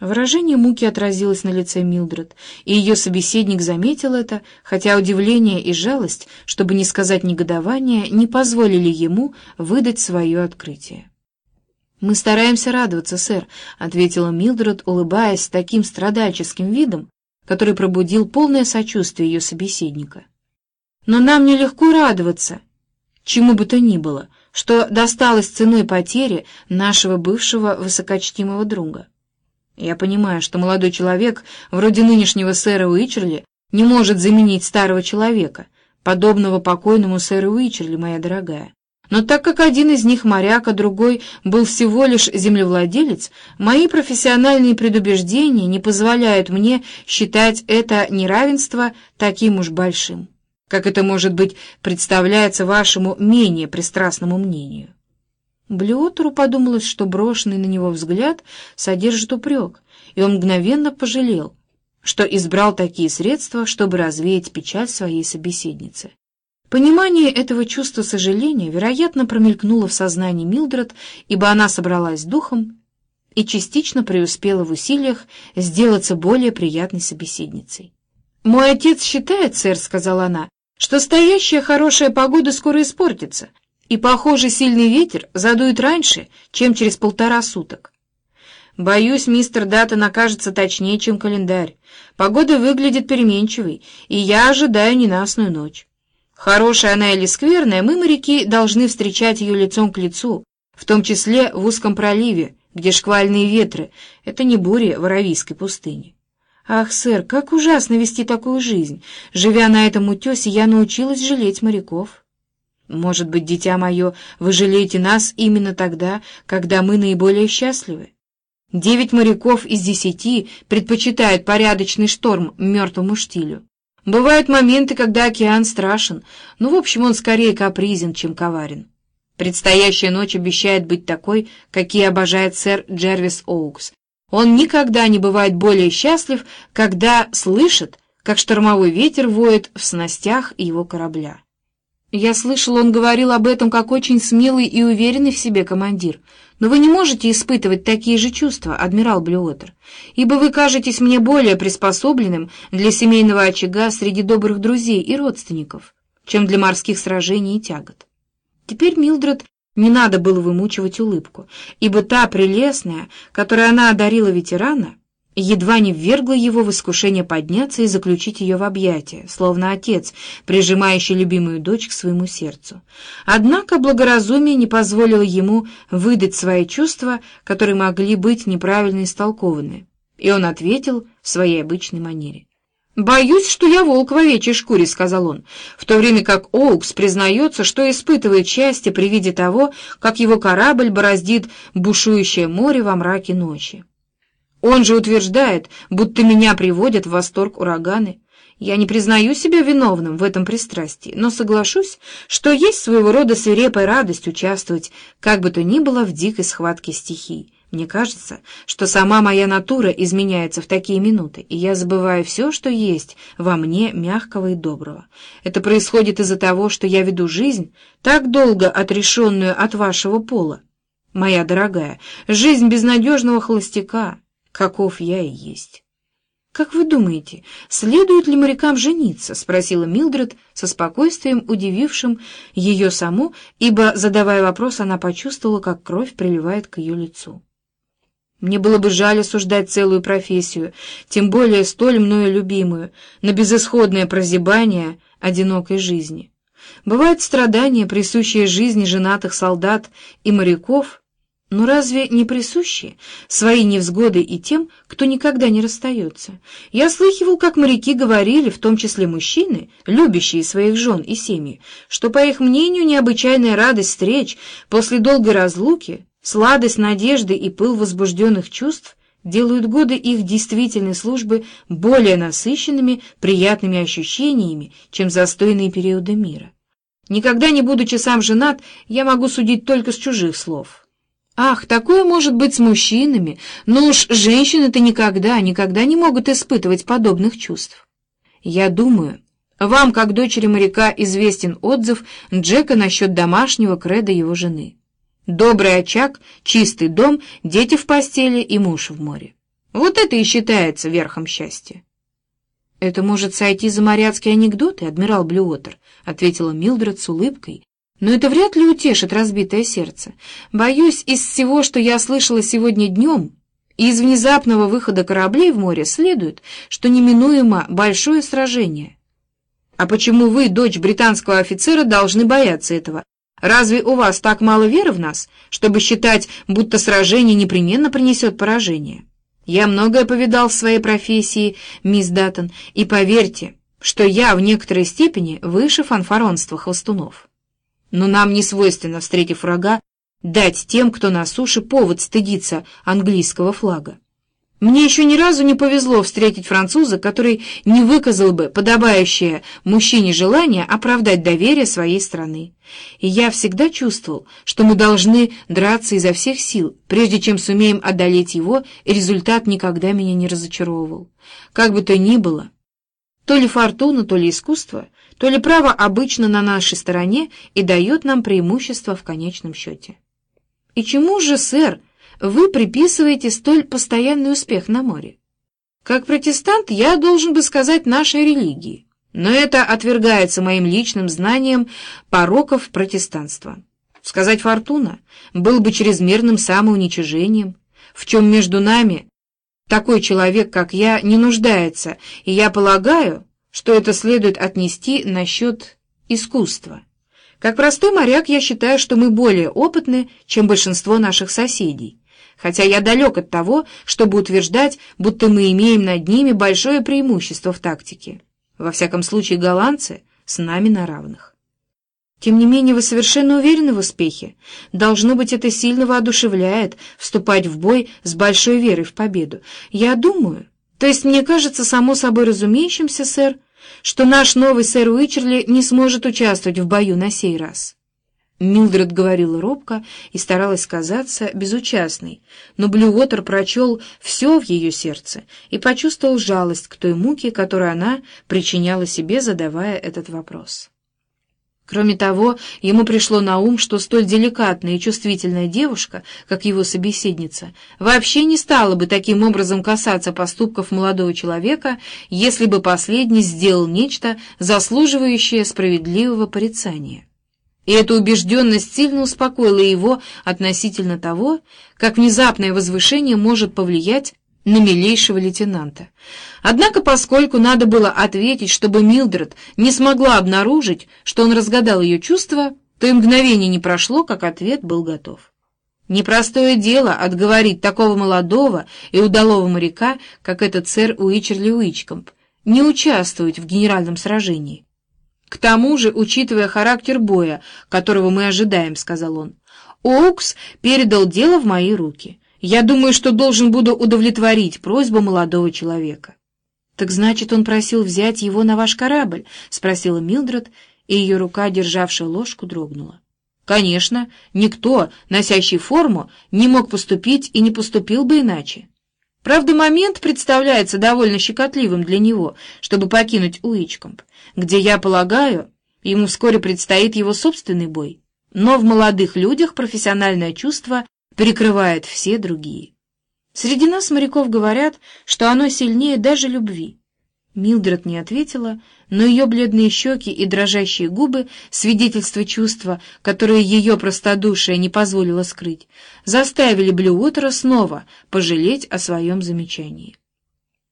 Выражение муки отразилось на лице Милдред, и ее собеседник заметил это, хотя удивление и жалость, чтобы не сказать негодование, не позволили ему выдать свое открытие. «Мы стараемся радоваться, сэр», — ответила Милдред, улыбаясь с таким страдальческим видом, который пробудил полное сочувствие ее собеседника. «Но нам нелегко радоваться, чему бы то ни было, что досталось ценой потери нашего бывшего высокочтимого друга». Я понимаю, что молодой человек, вроде нынешнего сэра Уичерли, не может заменить старого человека, подобного покойному сэру Уичерли, моя дорогая. Но так как один из них моряк, а другой был всего лишь землевладелец, мои профессиональные предубеждения не позволяют мне считать это неравенство таким уж большим, как это, может быть, представляется вашему менее пристрастному мнению. Блюотеру подумалось, что брошенный на него взгляд содержит упрек, и он мгновенно пожалел, что избрал такие средства, чтобы развеять печаль своей собеседницы. Понимание этого чувства сожаления, вероятно, промелькнуло в сознании Милдред, ибо она собралась с духом и частично преуспела в усилиях сделаться более приятной собеседницей. «Мой отец считает, сэр, — сказала она, — что стоящая хорошая погода скоро испортится, и, похоже, сильный ветер задует раньше, чем через полтора суток. Боюсь, мистер Даттон окажется точнее, чем календарь. Погода выглядит переменчивой, и я ожидаю ненастную ночь. Хорошая она или скверная, мы, моряки, должны встречать ее лицом к лицу, в том числе в узком проливе, где шквальные ветры — это не бури в Аравийской пустыне. Ах, сэр, как ужасно вести такую жизнь! Живя на этом утесе, я научилась жалеть моряков. Может быть, дитя мое, вы жалеете нас именно тогда, когда мы наиболее счастливы? Девять моряков из десяти предпочитают порядочный шторм мертвому штилю. Бывают моменты, когда океан страшен, но, в общем, он скорее капризен, чем коварен. Предстоящая ночь обещает быть такой, какие обожает сэр Джервис Оукс. Он никогда не бывает более счастлив, когда слышит, как штормовой ветер воет в снастях его корабля. Я слышал, он говорил об этом как очень смелый и уверенный в себе командир. Но вы не можете испытывать такие же чувства, адмирал Блюотер, ибо вы кажетесь мне более приспособленным для семейного очага среди добрых друзей и родственников, чем для морских сражений и тягот. Теперь Милдред не надо было вымучивать улыбку, ибо та прелестная, которой она одарила ветерана, едва не ввергла его в искушение подняться и заключить ее в объятия, словно отец, прижимающий любимую дочь к своему сердцу. Однако благоразумие не позволило ему выдать свои чувства, которые могли быть неправильно истолкованы, и он ответил в своей обычной манере. «Боюсь, что я волк в овечьей шкуре», — сказал он, в то время как Оукс признается, что испытывает счастье при виде того, как его корабль бороздит бушующее море во мраке ночи. Он же утверждает, будто меня приводят в восторг ураганы. Я не признаю себя виновным в этом пристрастии, но соглашусь, что есть своего рода свирепая радость участвовать, как бы то ни было, в дикой схватке стихий. Мне кажется, что сама моя натура изменяется в такие минуты, и я забываю все, что есть во мне мягкого и доброго. Это происходит из-за того, что я веду жизнь, так долго отрешенную от вашего пола. Моя дорогая, жизнь безнадежного холостяка, каков я и есть. «Как вы думаете, следует ли морякам жениться?» — спросила Милдред со спокойствием, удивившим ее саму, ибо, задавая вопрос, она почувствовала, как кровь приливает к ее лицу. Мне было бы жаль осуждать целую профессию, тем более столь мною любимую, на безысходное прозябание одинокой жизни. Бывают страдания, присущие жизни женатых солдат и моряков, но разве не присущи свои невзгоды и тем, кто никогда не расстается? Я слыхивал, как моряки говорили, в том числе мужчины, любящие своих жен и семьи, что, по их мнению, необычайная радость встреч после долгой разлуки, сладость надежды и пыл возбужденных чувств делают годы их действительной службы более насыщенными приятными ощущениями, чем застойные периоды мира. Никогда не будучи сам женат, я могу судить только с чужих слов. Ах, такое может быть с мужчинами, но уж женщины-то никогда, никогда не могут испытывать подобных чувств. Я думаю, вам, как дочери моряка, известен отзыв Джека насчет домашнего креда его жены. Добрый очаг, чистый дом, дети в постели и муж в море. Вот это и считается верхом счастья. «Это может сойти за моряцкие анекдоты, адмирал Блюотер», — ответила Милдред с улыбкой. «Но это вряд ли утешит разбитое сердце. Боюсь, из всего, что я слышала сегодня днем, и из внезапного выхода кораблей в море следует, что неминуемо большое сражение. А почему вы, дочь британского офицера, должны бояться этого? Разве у вас так мало веры в нас, чтобы считать, будто сражение непременно принесет поражение?» Я многое повидал в своей профессии, мисс Даттон, и поверьте, что я в некоторой степени выше фанфаронства хвостунов. Но нам не свойственно, встретив врага, дать тем, кто на суше, повод стыдиться английского флага. Мне еще ни разу не повезло встретить француза, который не выказал бы подобающее мужчине желание оправдать доверие своей страны. И я всегда чувствовал, что мы должны драться изо всех сил, прежде чем сумеем одолеть его, и результат никогда меня не разочаровывал. Как бы то ни было, то ли фортуна, то ли искусство, то ли право обычно на нашей стороне и дает нам преимущество в конечном счете. «И чему же, сэр?» вы приписываете столь постоянный успех на море? Как протестант я должен бы сказать нашей религии, но это отвергается моим личным знанием пороков протестанства. Сказать «фортуна» был бы чрезмерным самоуничижением, в чем между нами такой человек, как я, не нуждается, и я полагаю, что это следует отнести насчет искусства. Как простой моряк я считаю, что мы более опытны, чем большинство наших соседей, хотя я далек от того, чтобы утверждать, будто мы имеем над ними большое преимущество в тактике. Во всяком случае, голландцы с нами на равных. Тем не менее, вы совершенно уверены в успехе. Должно быть, это сильно воодушевляет вступать в бой с большой верой в победу. Я думаю, то есть мне кажется само собой разумеющимся, сэр, что наш новый сэр Уичерли не сможет участвовать в бою на сей раз. Милдред говорила робко и старалась казаться безучастной, но Блювотер прочел все в ее сердце и почувствовал жалость к той муке, которую она причиняла себе, задавая этот вопрос. Кроме того, ему пришло на ум, что столь деликатная и чувствительная девушка, как его собеседница, вообще не стала бы таким образом касаться поступков молодого человека, если бы последний сделал нечто, заслуживающее справедливого порицания. И эта убежденность сильно успокоила его относительно того, как внезапное возвышение может повлиять на милейшего лейтенанта. Однако, поскольку надо было ответить, чтобы Милдред не смогла обнаружить, что он разгадал ее чувства, то и мгновение не прошло, как ответ был готов. Непростое дело отговорить такого молодого и удалого моряка, как этот сэр Уичерли Уичкомп, не участвовать в генеральном сражении. «К тому же, учитывая характер боя, которого мы ожидаем», — сказал он, — «Оукс передал дело в мои руки. Я думаю, что должен буду удовлетворить просьбу молодого человека». «Так значит, он просил взять его на ваш корабль?» — спросила Милдред, и ее рука, державшая ложку, дрогнула. «Конечно, никто, носящий форму, не мог поступить и не поступил бы иначе. Правда, момент представляется довольно щекотливым для него, чтобы покинуть Уичкомп, где, я полагаю, ему вскоре предстоит его собственный бой. Но в молодых людях профессиональное чувство перекрывает все другие. Среди нас, моряков, говорят, что оно сильнее даже любви. Милдред не ответила, но ее бледные щеки и дрожащие губы, свидетельство чувства, которое ее простодушие не позволило скрыть, заставили Блюотера снова пожалеть о своем замечании.